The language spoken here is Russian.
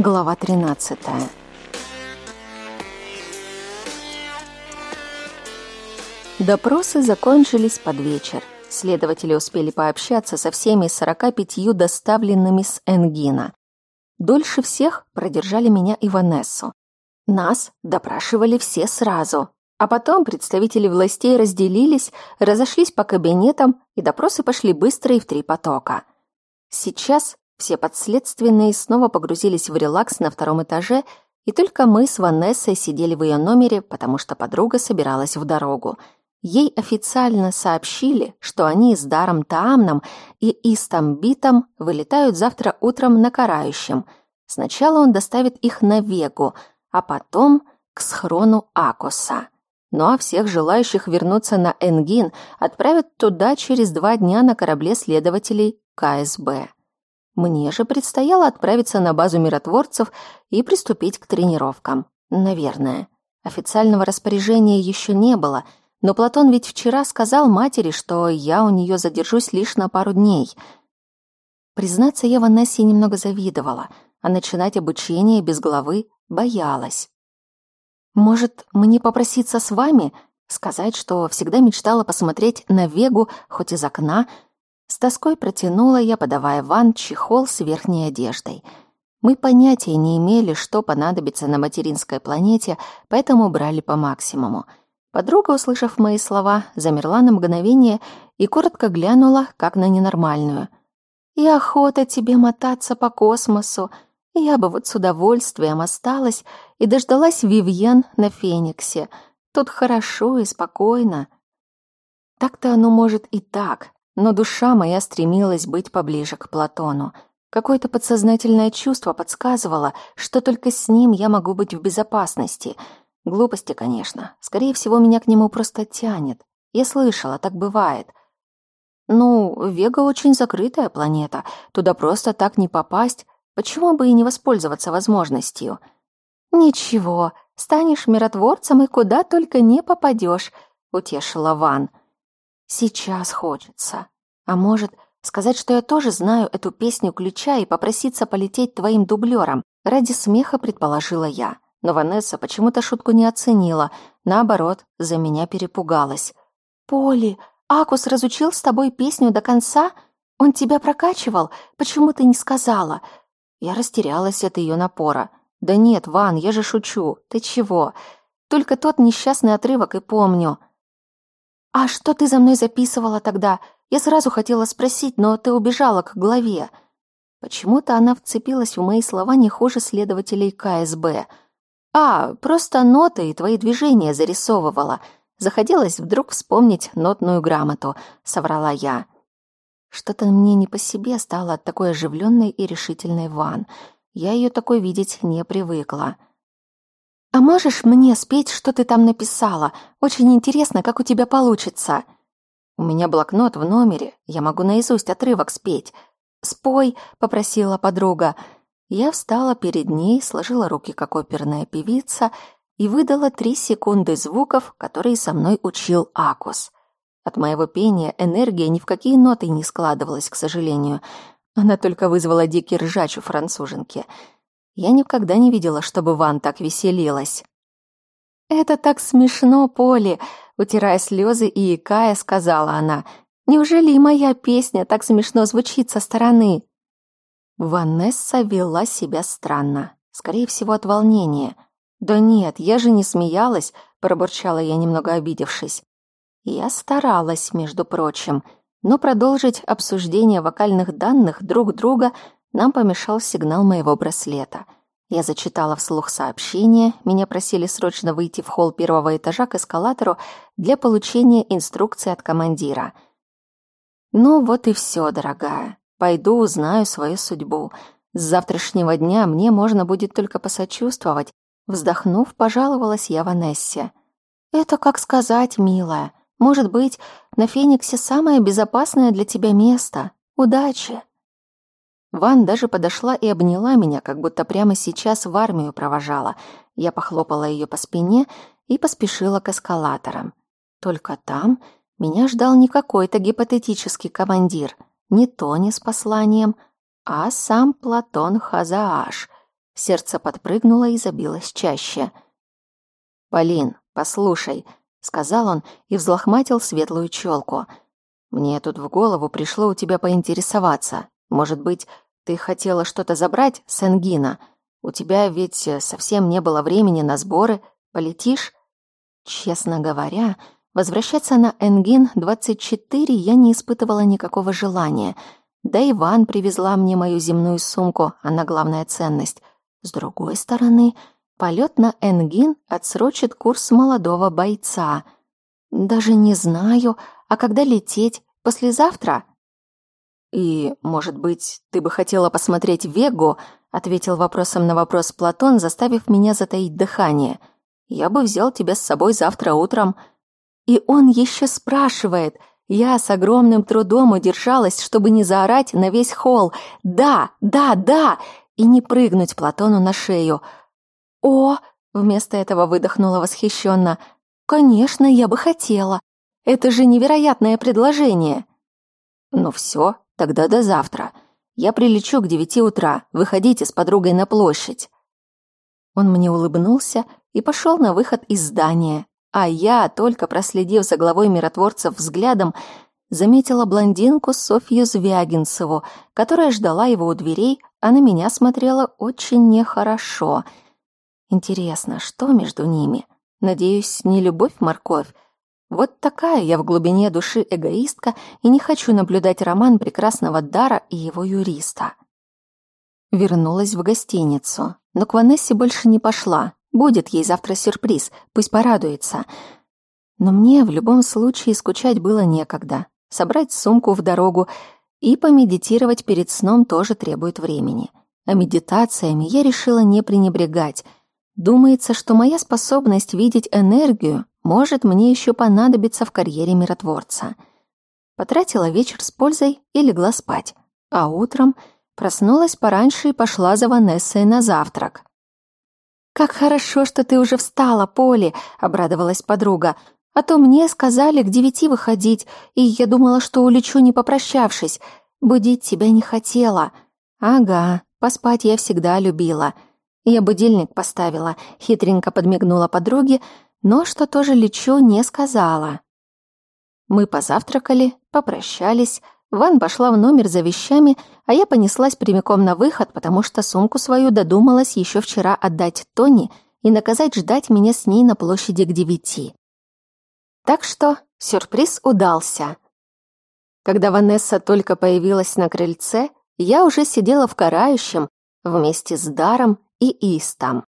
Глава 13. Допросы закончились под вечер. Следователи успели пообщаться со всеми 45 доставленными с Энгина. Дольше всех продержали меня и Ванессу. Нас допрашивали все сразу, а потом представители властей разделились, разошлись по кабинетам, и допросы пошли быстро и в три потока. Сейчас все подследственные снова погрузились в релакс на втором этаже, и только мы с Ванессой сидели в ее номере, потому что подруга собиралась в дорогу. Ей официально сообщили, что они с Даром Таамном и Истамбитом вылетают завтра утром на карающем. Сначала он доставит их на Вегу, а потом к схрону Акоса. Ну а всех желающих вернуться на Энгин отправят туда через два дня на корабле следователей КСБ. Мне же предстояло отправиться на базу миротворцев и приступить к тренировкам. Наверное. Официального распоряжения еще не было, но Платон ведь вчера сказал матери, что я у нее задержусь лишь на пару дней. Признаться, я Ванессе немного завидовала, а начинать обучение без головы боялась. Может, мне попроситься с вами? Сказать, что всегда мечтала посмотреть на Вегу хоть из окна? С тоской протянула я, подавая Ван чехол с верхней одеждой. Мы понятия не имели, что понадобится на материнской планете, поэтому брали по максимуму. Подруга, услышав мои слова, замерла на мгновение и коротко глянула, как на ненормальную. «И охота тебе мотаться по космосу!» Я бы вот с удовольствием осталась и дождалась Вивьен на Фениксе. Тут хорошо и спокойно. Так-то оно может и так, но душа моя стремилась быть поближе к Платону. Какое-то подсознательное чувство подсказывало, что только с ним я могу быть в безопасности. Глупости, конечно. Скорее всего, меня к нему просто тянет. Я слышала, так бывает. Ну, Вега очень закрытая планета. Туда просто так не попасть. Почему бы и не воспользоваться возможностью? Ничего, станешь миротворцем и куда только не попадешь, утешила Ван. Сейчас хочется. А может, сказать, что я тоже знаю эту песню ключа и попроситься полететь твоим дублером? Ради смеха предположила я. Но Ванесса почему-то шутку не оценила, наоборот, за меня перепугалась. «Поли, Акус разучил с тобой песню до конца? Он тебя прокачивал? Почему ты не сказала? Я растерялась от ее напора. «Да нет, Ван, я же шучу. Ты чего? Только тот несчастный отрывок и помню». «А что ты за мной записывала тогда? Я сразу хотела спросить, но ты убежала к главе». Почему-то она вцепилась в мои слова не хуже следователей КСБ. «А, просто ноты и твои движения зарисовывала. Заходилась вдруг вспомнить нотную грамоту», — соврала я. Что-то мне не по себе стало от такой оживленной и решительной Ван. Я ее такой видеть не привыкла. «А можешь мне спеть, что ты там написала? Очень интересно, как у тебя получится». «У меня блокнот в номере, я могу наизусть отрывок спеть». «Спой», — попросила подруга. Я встала перед ней, сложила руки, как оперная певица, и выдала три секунды звуков, которые со мной учил Акус. От моего пения энергия ни в какие ноты не складывалась, к сожалению. Она только вызвала дикий ржач у француженки. Я никогда не видела, чтобы Ван так веселилась. «Это так смешно, Поли!» Утирая слезы и икая, сказала она. «Неужели и моя песня так смешно звучит со стороны?» Ванесса вела себя странно. Скорее всего, от волнения. «Да нет, я же не смеялась», — пробурчала я, немного обидевшись. Я старалась, между прочим, но продолжить обсуждение вокальных данных друг друга нам помешал сигнал моего браслета. Я зачитала вслух сообщение, меня просили срочно выйти в холл первого этажа к эскалатору для получения инструкции от командира. Ну вот и все, дорогая. Пойду узнаю свою судьбу. С завтрашнего дня мне можно будет только посочувствовать. Вздохнув, пожаловалась я Ванессе. «Это как сказать, милая. Может быть, на Фениксе самое безопасное для тебя место. Удачи!» Ван даже подошла и обняла меня, как будто прямо сейчас в армию провожала. Я похлопала ее по спине и поспешила к эскалаторам. Только там меня ждал не какой-то гипотетический командир, не Тони с посланием, а сам Платон Хазааш. Сердце подпрыгнуло и забилось чаще. «Полин, послушай», — сказал он и взлохматил светлую челку. «Мне тут в голову пришло у тебя поинтересоваться. Может быть, ты хотела что-то забрать с Энгина? У тебя ведь совсем не было времени на сборы. Полетишь?» Честно говоря, возвращаться на Энгин-24 я не испытывала никакого желания. Да Иван привезла мне мою земную сумку, она главная ценность. С другой стороны, полет на Энгин отсрочит курс молодого бойца. Даже не знаю, а когда лететь? Послезавтра? И, может быть, ты бы хотела посмотреть Вегу? ответил вопросом на вопрос Платон, заставив меня затаить дыхание. Я бы взял тебя с собой завтра утром. И он еще спрашивает. Я с огромным трудом удержалась, чтобы не заорать на весь холл. Да, да, да, и не прыгнуть Платону на шею. «О!» — вместо этого выдохнула восхищенно. «Конечно, я бы хотела. Это же невероятное предложение!» «Ну все, тогда до завтра. Я прилечу к девяти утра. Выходите с подругой на площадь». Он мне улыбнулся и пошел на выход из здания, а я, только проследив за главой миротворцев взглядом, заметила блондинку Софью Звягинцеву, которая ждала его у дверей, а на меня смотрела очень нехорошо. Интересно, что между ними? Надеюсь, не любовь-морковь? Вот такая я в глубине души эгоистка и не хочу наблюдать роман прекрасного Дара и его юриста. Вернулась в гостиницу, но к Ванессе больше не пошла. Будет ей завтра сюрприз, пусть порадуется. Но мне в любом случае скучать было некогда собрать сумку в дорогу и помедитировать перед сном тоже требует времени. А медитациями я решила не пренебрегать. Думается, что моя способность видеть энергию может мне еще понадобиться в карьере миротворца. Потратила вечер с пользой и легла спать. А утром проснулась пораньше и пошла за Ванессой на завтрак. «Как хорошо, что ты уже встала, Поли!» — обрадовалась подруга. А то мне сказали к девяти выходить, и я думала, что улечу, не попрощавшись. Будить тебя не хотела. Ага, поспать я всегда любила. Я будильник поставила, хитренько подмигнула подруге, но что тоже лечу, не сказала. Мы позавтракали, попрощались, Ван пошла в номер за вещами, а я понеслась прямиком на выход, потому что сумку свою додумалась еще вчера отдать Тони и наказать ждать меня с ней на площади к девяти. Так что сюрприз удался. Когда Ванесса только появилась на крыльце, я уже сидела в карающем вместе с Даром и Истом.